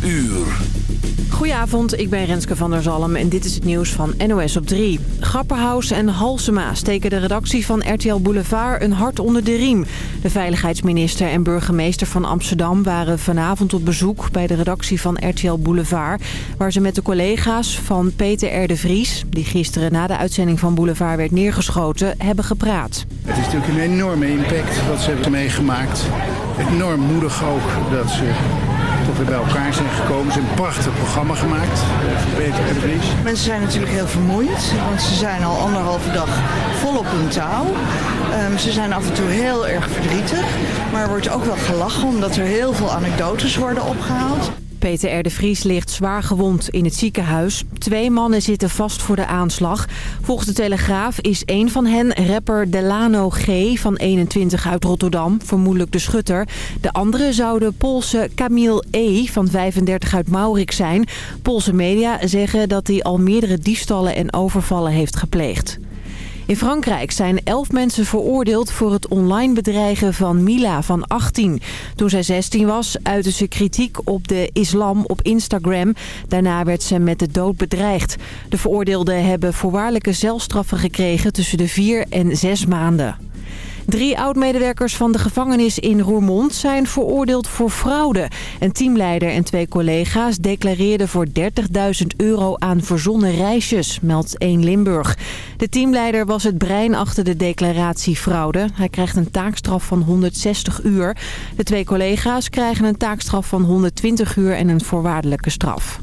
12 uur. Goedenavond, ik ben Renske van der Zalm en dit is het nieuws van NOS op 3. Grapperhaus en Halsema steken de redactie van RTL Boulevard een hart onder de riem. De veiligheidsminister en burgemeester van Amsterdam waren vanavond op bezoek bij de redactie van RTL Boulevard... waar ze met de collega's van Peter R. de Vries, die gisteren na de uitzending van Boulevard werd neergeschoten, hebben gepraat. Het is natuurlijk een enorme impact wat ze hebben meegemaakt. Enorm moedig ook dat ze toch weer bij elkaar zijn gekomen. Ze hebben een prachtig programma gemaakt voor Peter de Vries. Mensen zijn natuurlijk heel vermoeid, want ze zijn al anderhalve dag vol op hun touw. Ehm, ze zijn af en toe heel erg verdrietig, maar er wordt ook wel gelachen omdat er heel veel anekdotes worden opgehaald. Peter R. de Vries ligt zwaar gewond in het ziekenhuis. Twee mannen zitten vast voor de aanslag. Volgens de Telegraaf is een van hen rapper Delano G. van 21 uit Rotterdam, vermoedelijk de schutter. De andere zou de Poolse Camille E. van 35 uit Maurik zijn. Poolse media zeggen dat hij al meerdere diefstallen en overvallen heeft gepleegd. In Frankrijk zijn elf mensen veroordeeld voor het online bedreigen van Mila van 18. Toen zij 16 was, uitte ze kritiek op de islam op Instagram. Daarna werd ze met de dood bedreigd. De veroordeelden hebben voorwaardelijke zelfstraffen gekregen tussen de vier en zes maanden. Drie oud-medewerkers van de gevangenis in Roermond zijn veroordeeld voor fraude. Een teamleider en twee collega's declareerden voor 30.000 euro aan verzonnen reisjes, meldt 1 Limburg. De teamleider was het brein achter de declaratie fraude. Hij krijgt een taakstraf van 160 uur. De twee collega's krijgen een taakstraf van 120 uur en een voorwaardelijke straf.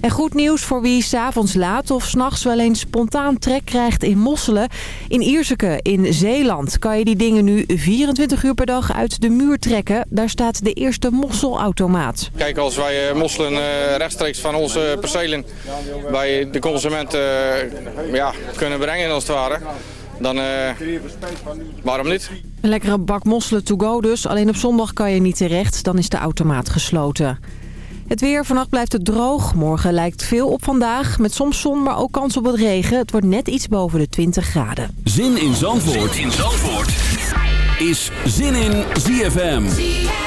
En goed nieuws voor wie s'avonds laat of s'nachts wel eens spontaan trek krijgt in mosselen. In Ierseke in Zeeland kan je die dingen nu 24 uur per dag uit de muur trekken. Daar staat de eerste mosselautomaat. Kijk, als wij eh, mosselen eh, rechtstreeks van onze percelen bij de consument eh, ja, kunnen brengen als het ware... Dan, waarom niet? Een lekkere bak mosselen to go dus. Alleen op zondag kan je niet terecht, dan is de automaat gesloten. Het weer, vannacht blijft het droog. Morgen lijkt veel op vandaag. Met soms zon, maar ook kans op wat regen. Het wordt net iets boven de 20 graden. Zin in Zandvoort, zin in Zandvoort. is Zin in ZFM. ZFM.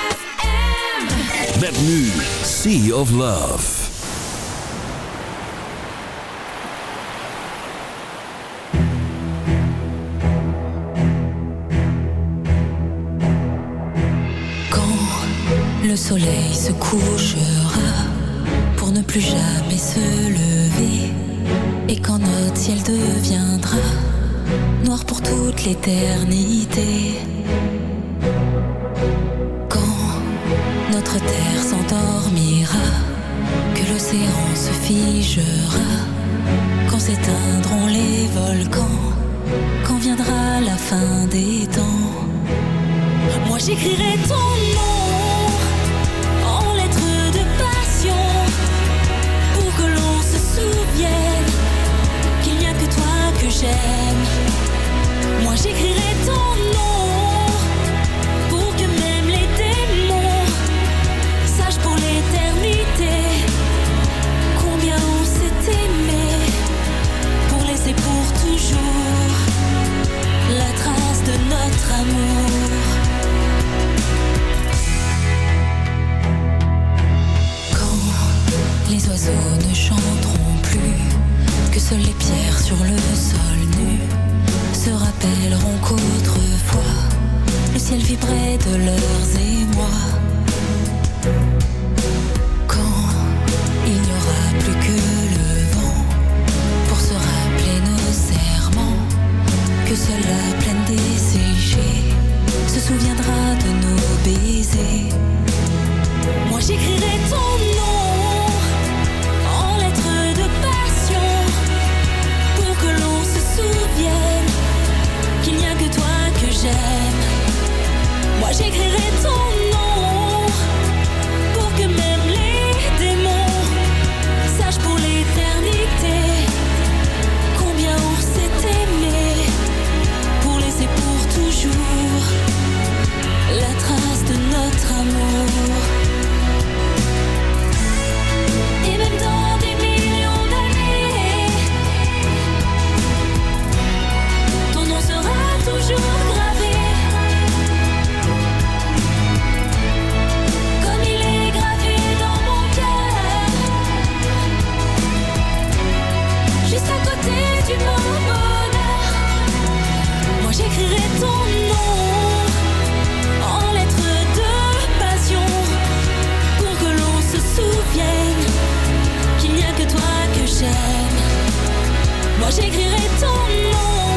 Met nu Sea of Love. Le soleil se couchera pour ne plus jamais se lever. Et quand notre ciel deviendra noir pour toute l'éternité. Quand notre terre s'endormira, que l'océan se figera. Quand s'éteindront les volcans, quand viendra la fin des temps. Moi j'écrirai ton nom j'aime. Moi j'écrirai ton nom pour que même les démons sachent pour l'éternité combien on s'est aimé pour laisser pour toujours la trace de notre amour. Les oiseaux ne chanteront que seules les pierres sur le sol se rappelleront qu'autrefois le ciel vibrait de leurs émois. Quand il n'y aura plus que le vent pour se rappeler nos serments, que seule la plaine desséchée se souviendra de nos baisers. Moi j'écrirai ton nom. Moi j'écrirai ton nom j'écrirai ton nom.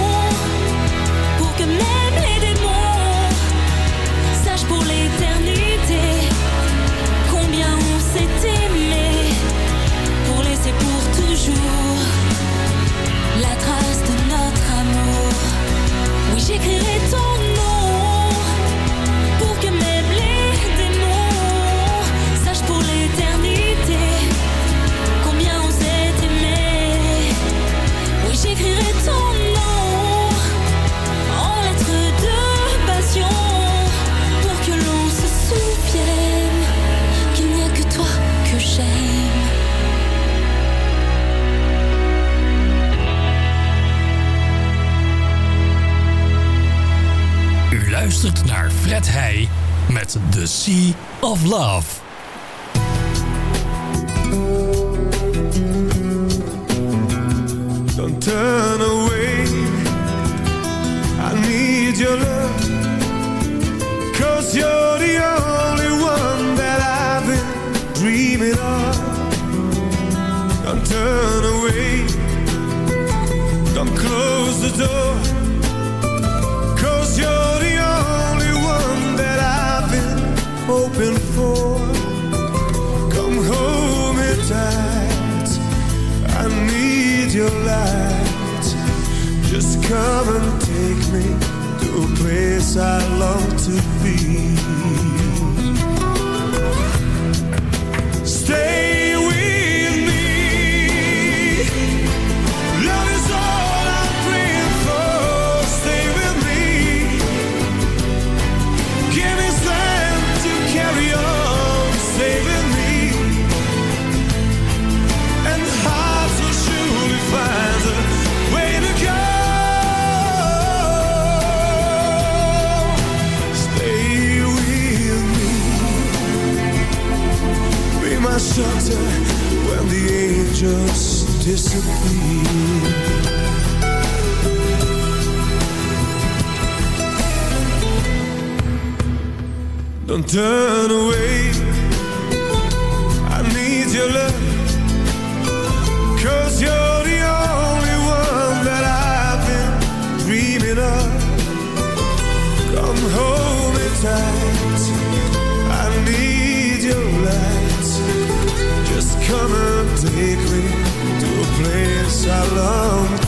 Sea of Love. shelter when the angels disappear. Don't turn away. I need your love. Cause you're take me to a place I long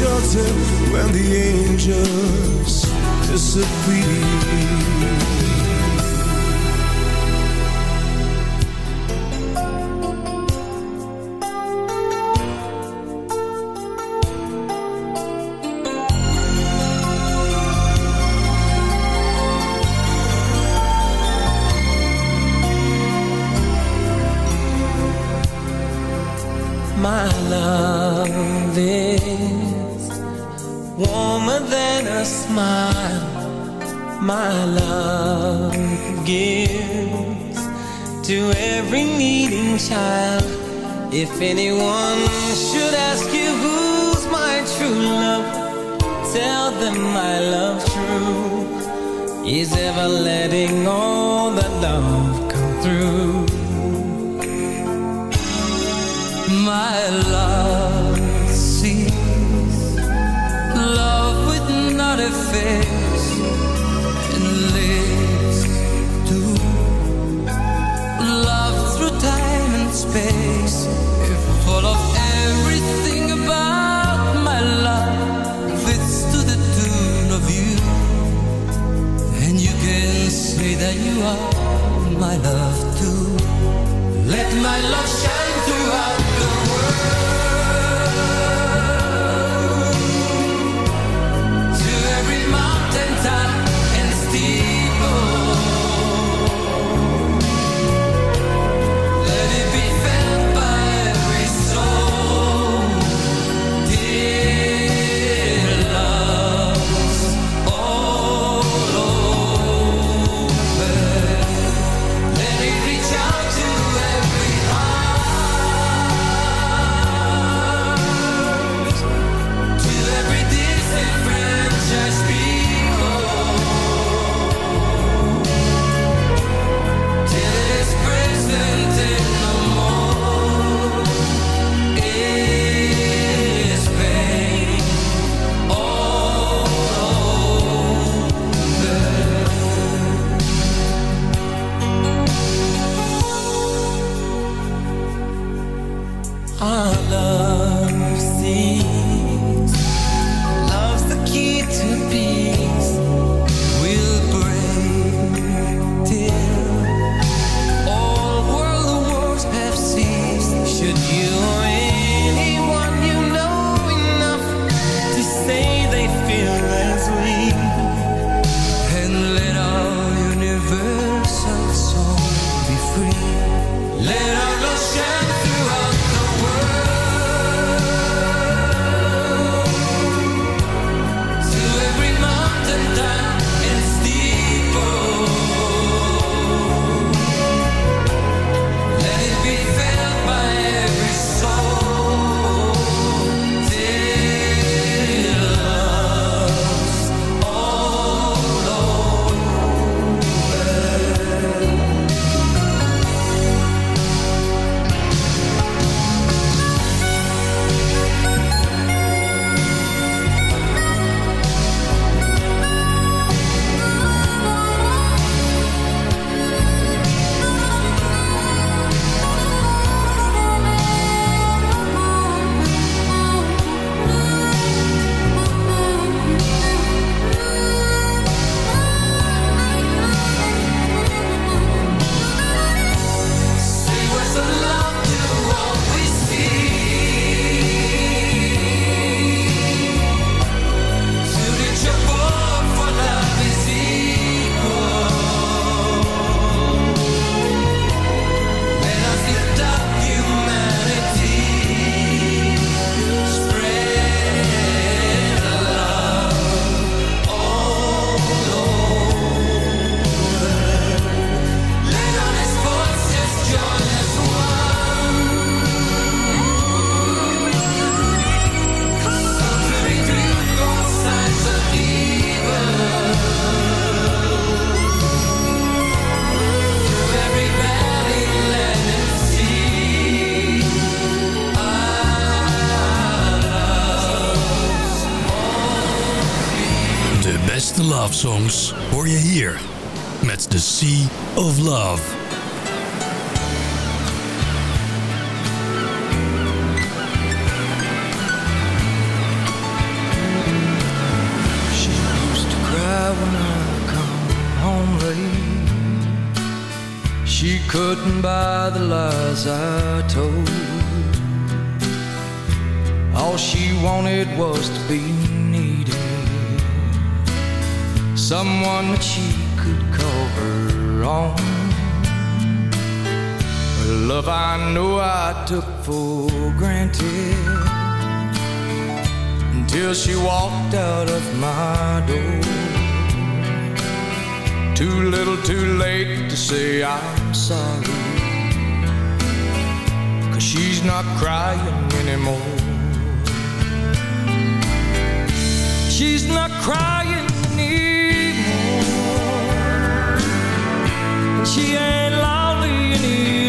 shelter when the angels disappear. my love gives to every needing child. If anyone should ask you who's my true love, tell them my love true is ever letting all the love come through. My love sees love with not a face. space. If I'm full of everything about my love it's to the tune of you and you can say that you are my love too. Let my love shine throughout the world I told. All she wanted was to be needed, someone that she could call her own. A love I know I took for granted until she walked out of my door. Too little, too late to say I'm sorry she's not crying anymore. She's not crying anymore. She ain't lonely anymore.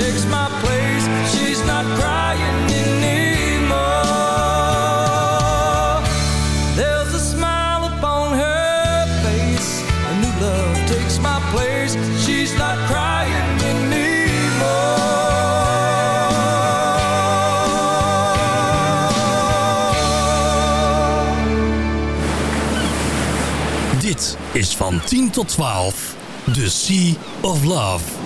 takes my place. She's not crying anymore. There's a smile upon her face. A new love takes my place. She's not crying anymore. Dit is van 10 tot 12. The Sea of Love.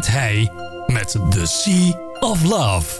Matt met The Sea of Love.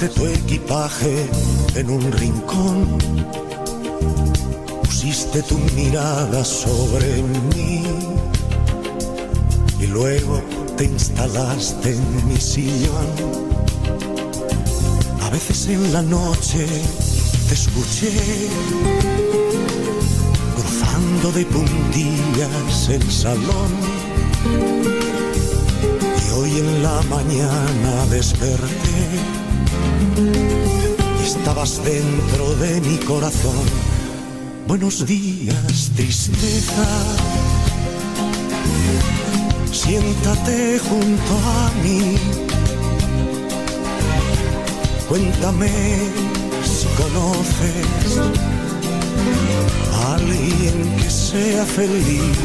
dejaste tu equipaje en un rincón, pusiste tu mirada sobre mí y luego te instalaste en mi sillón. A veces en la noche te escuché cruzando de puntillas el salón. Y hoy en la mañana desperté estabas dentro de mi corazón. Buenos días, tristeza. Siéntate junto a mí. Cuéntame si conoces a alguien que sea feliz.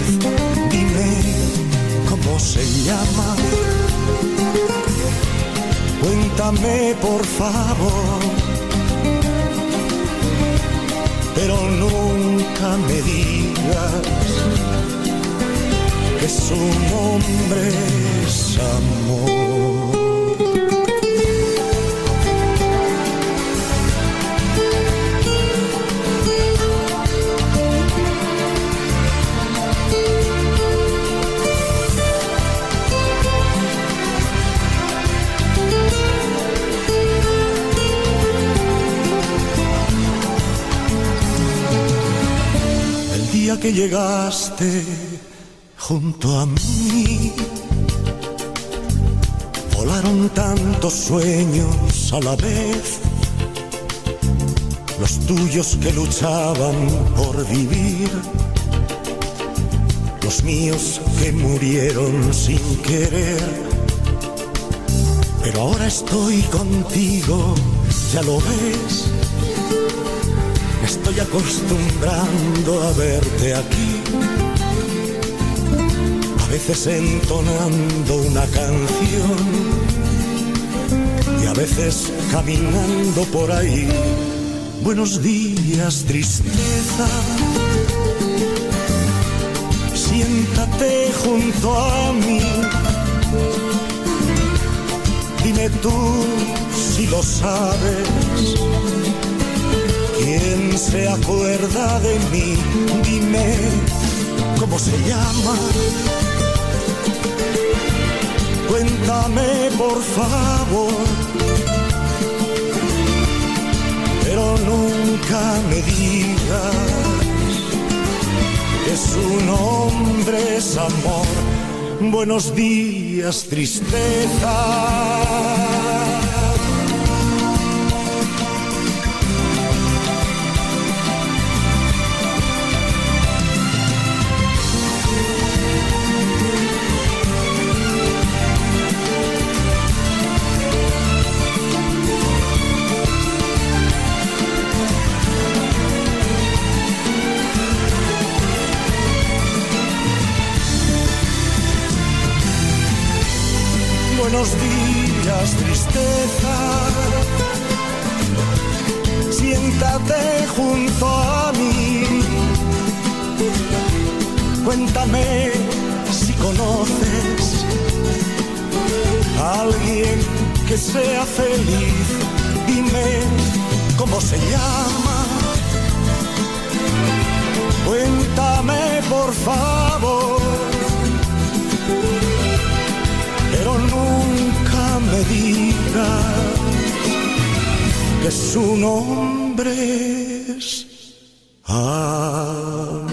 Dime cómo se llama. Cuéntame por favor. Pero nunca me digas que su nombre es amor. Que llegaste junto a mí, volaron tantos sueños a la vez, los tuyos que luchaban por vivir, los míos que murieron sin querer. Pero ahora estoy contigo, ya lo ves. Acostumbrando a verte aquí. A veces entonando una canción y a veces caminando por ahí. Buenos días, tristeza. Siéntate junto a mí. Dime tú si lo sabes. ¿Quién se acuerda de mí? Dime cómo se llama. Cuéntame por favor. Pero nunca me digas que su nombre es amor. Buenos días, tristeza. Buenos días, tristeza. Siéntate junto a mí. Cuéntame si conoces a alguien que sea feliz. Dime cómo se llama. Cuéntame por favor pero nunca me digas que su nombre es amor.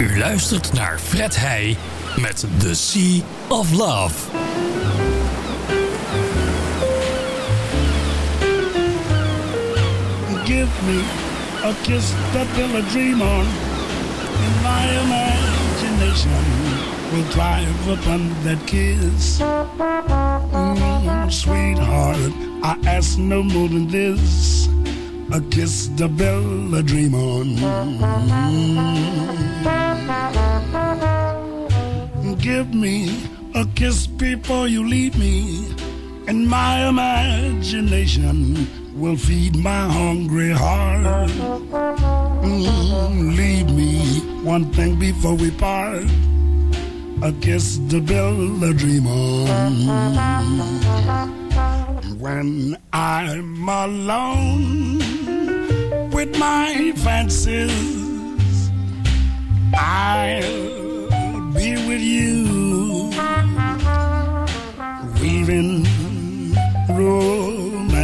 U luistert naar Fred Heij met The Sea of Love. Give me a kiss that will a dream on. In my imagination will thrive upon that kiss. Mm, sweetheart, I ask no more than this. A kiss the bell a dream on. Mm. Give me a kiss before you leave me. In my imagination will feed my hungry heart. Mm, leave me one thing before we part. A kiss to build a dream on. When I'm alone with my fancies, I'll be with you, weaving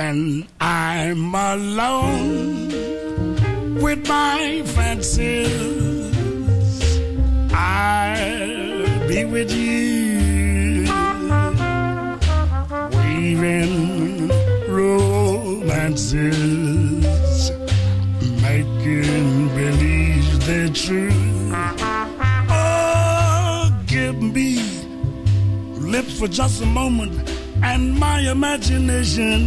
When I'm alone with my fancies. I'll be with you, weaving romances, making believe they're true. Oh, give me lips for just a moment, and my imagination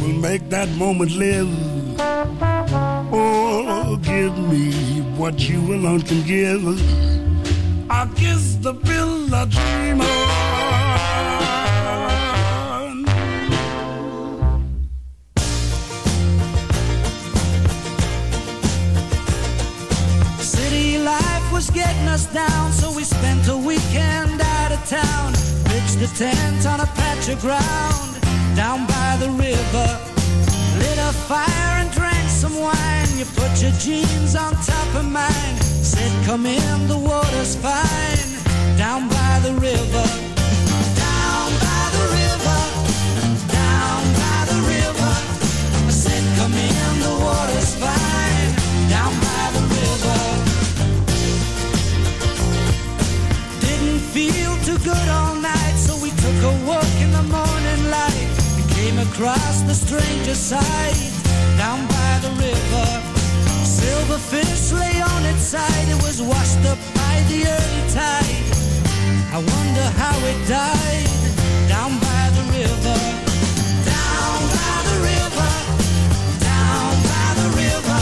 will make that moment live. Oh, give me what you alone can give. I kiss the pill I dream on. City life was getting us down, so we spent a weekend out of town. Pitched a tent on a patch of ground down by the river. Lit a fire and drank some wine. You put your jeans on top of mine. Said, come in, the water's fine. Down by the river. Down by the river. Down by the river. I said, come in, the water's fine. Down by the river. Didn't feel too good all came across the stranger's side down by the river. Silverfish lay on its side, it was washed up by the early tide. I wonder how it died down by the river. Down by the river, down by the river.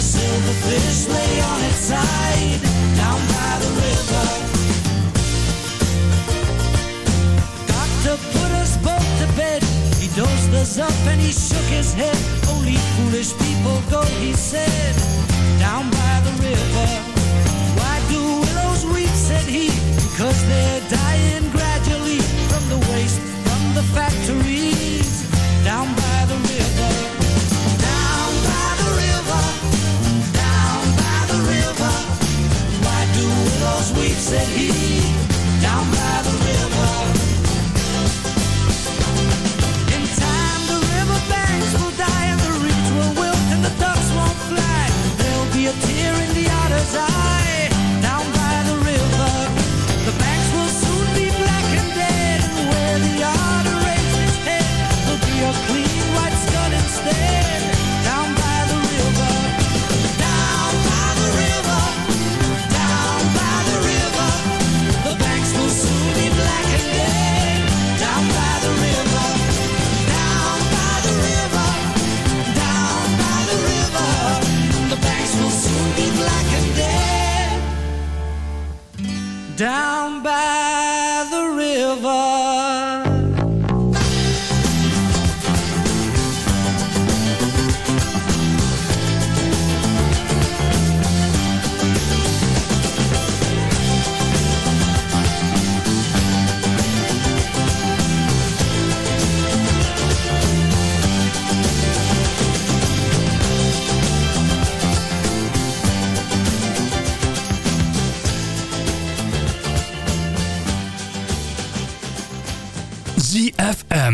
A silverfish lay on its his head. Only foolish people go, he said, down by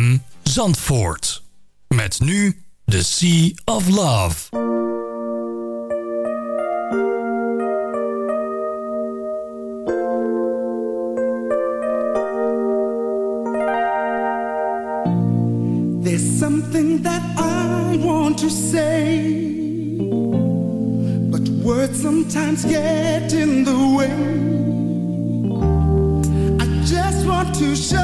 ZFM Zandvoort. Met nu The Sea of Love. There's something that I want to say, but words sometimes get in the way. I just want to show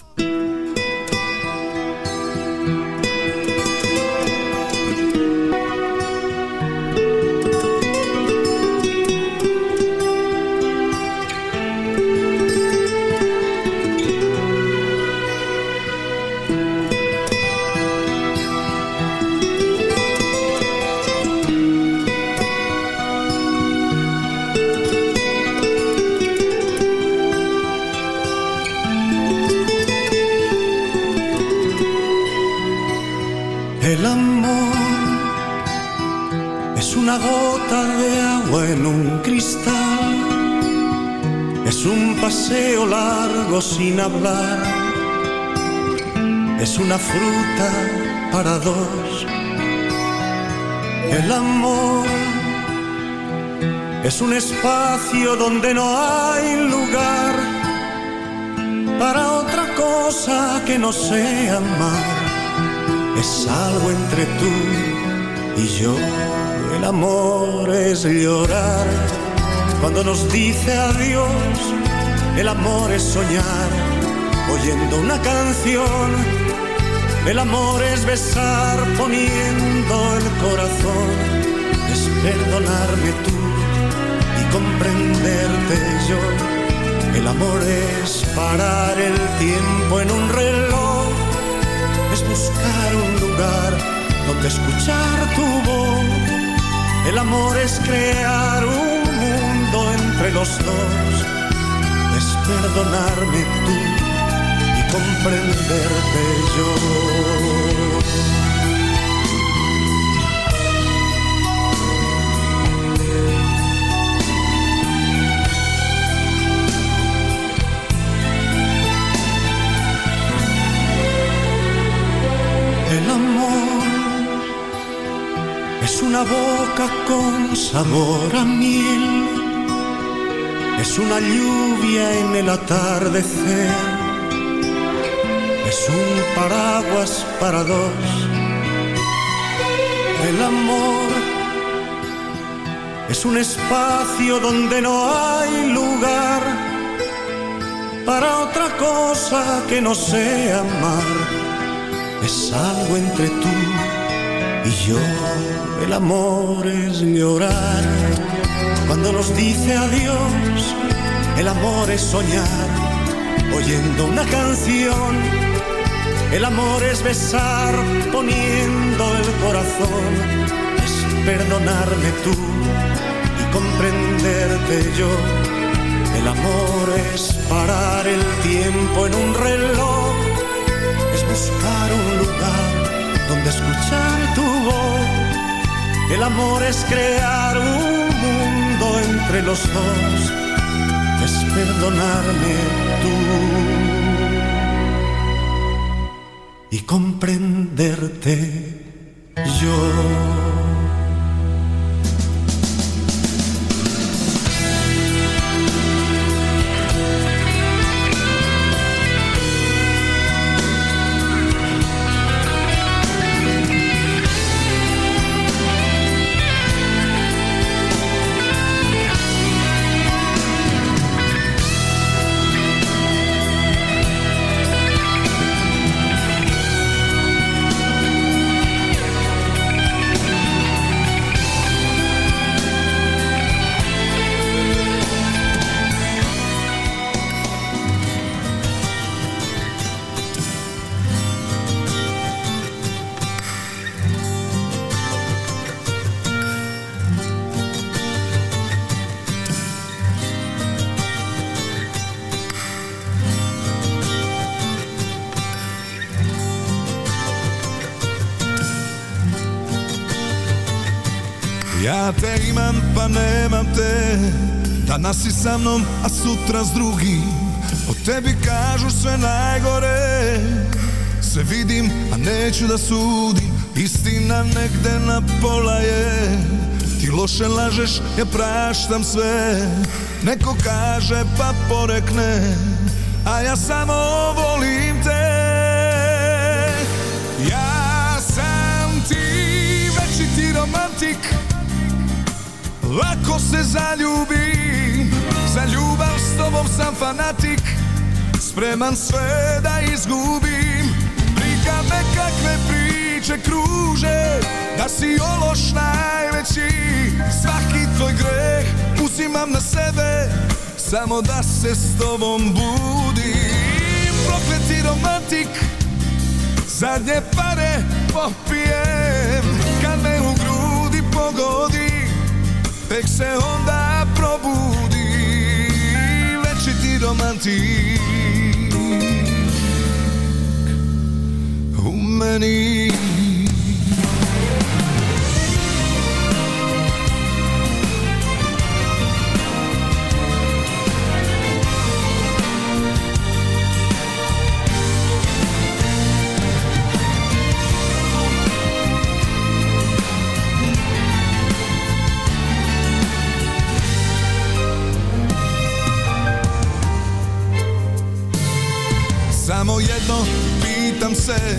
Sin hablar, es una fruta para dos. El amor es un espacio donde no hay lugar para otra cosa que no sea amar es algo entre tú y yo. El amor es llorar cuando nos dice adiós. El amor es soñar oyendo una canción. El amor es besar poniendo el corazón. Es perdonarme tú y comprenderte yo. El amor es parar el tiempo en un reloj es buscar un lugar donde escuchar tu voz. El amor es crear un mundo entre los dos. Perdonarme tú y comprenderte yo. El amor es una boca con sabor a miel, es una lluvia en el atardecer, es un paraguas para dos. El amor es un espacio donde no hay lugar para otra cosa que no sea amar es algo entre tú El amor es llorar cuando nos dice adiós. El amor es soñar oyendo una canción. El amor es besar poniendo el corazón. Es perdonarme tú y comprenderte yo. El amor es parar el tiempo en un reloj es buscar un lugar donde escuchar tu voz. El amor es crear un mundo entre los dos, es perdonarme tú y comprenderte yo. Danas si sa mnom, a sutra s drugim. O tebi kažu sve najgore. Sve vidim, a neću da sudim. Istina negde na pola je. Ti loše lažeš, ja praštam sve. Neko kaže pa porekne A ja samo volim te. Ja sam ti večiti romantik. Lako se zaljubim Za ljubav tobom sam fanatik Spreman sve da izgubim. Briga me kakve priče kruže Da si ološ najveći. Svaki tvoj greh uzimam na sebe Samo da se s tobom budim. Prokleti romantik Zadnje pare popijem. Kad me u grudi pogodi Tek se onda probudi romantiek. Hoe meniek. Jedno pitam se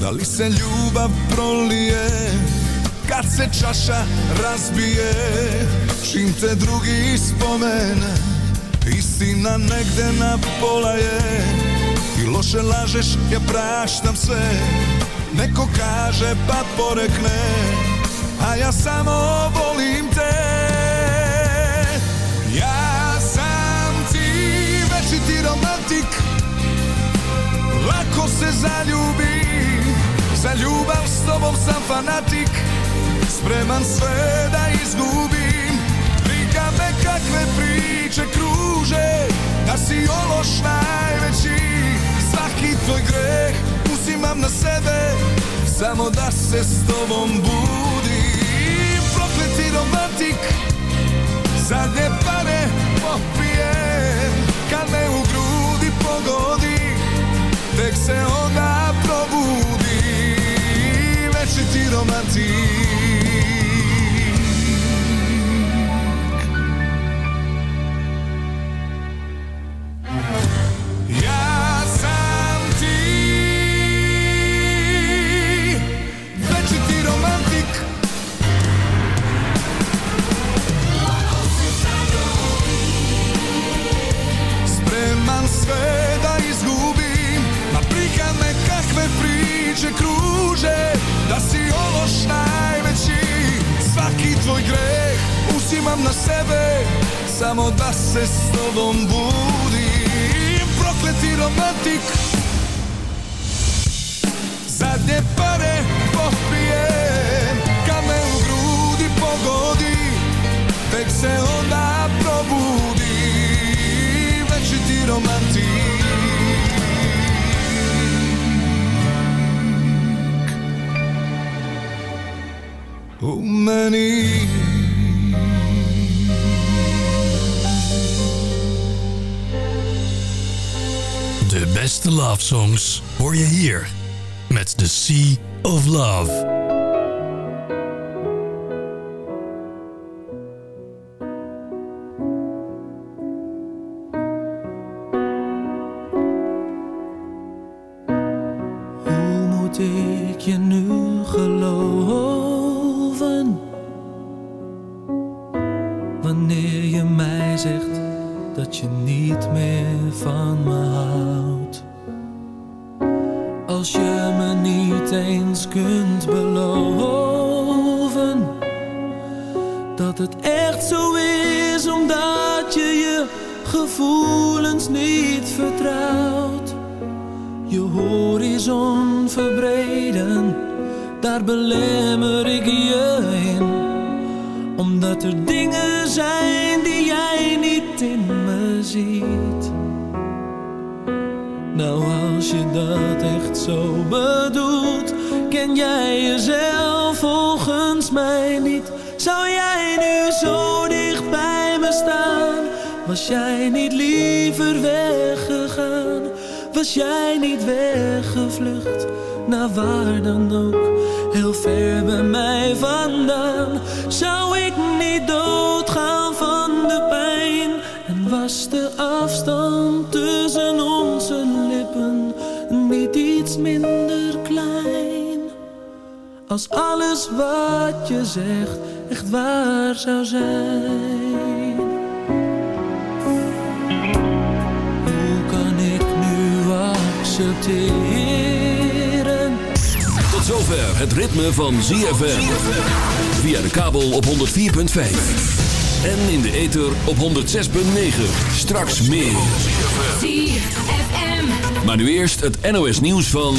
Da li se ljubav prolije? Kad se čaša razbije Čim te drugi spomene Istina negde na pola je. Ti loše lažeš, ja praštam se Neko kaže pa porekne A ja samo volim Lako se zaljubim Za ljubav s tobom sam fanatik. Spreman sve da izgubim. Briga me kakve priče kruže Da si ološ najveći. Svaki tvoj greh uzimam na sebe Samo da se s tobom budim. Prokleti romantik Zadnje pare popijem. Kad me u grudi pogodi Tek se onda probudi Večiti romantik uzimam na sebe Samo da se s tobom budim Prokleti romantik Zadnje pare popijem Kad me u grudi pogodi. Tek se onda probudi. Večiti romantik U De beste love songs hoor je hier met The Sea of Love. Hoe moet ik je nu niet eens kunt beloven dat het echt zo is omdat je je gevoelens niet vertrouwt. Je horizon verbreden, daar belemmer ik je in. Omdat er dingen zijn die jij niet in me ziet. Nou, als je dat echt zo bedoelt, jij jezelf volgens mij niet. Zou jij nu zo dicht bij me staan? Was jij niet liever weggegaan? Was jij niet weggevlucht? Naar waar dan ook, heel ver bij mij vandaan. Zou ik niet doodgaan van de pijn? En was de afstand tussen onze lippen niet iets minder? Als alles wat je zegt echt waar zou zijn. Hoe kan ik nu accepteren? Tot zover het ritme van ZFM. Via de kabel op 104.5. En in de ether op 106.9. Straks meer. Maar nu eerst het NOS nieuws van...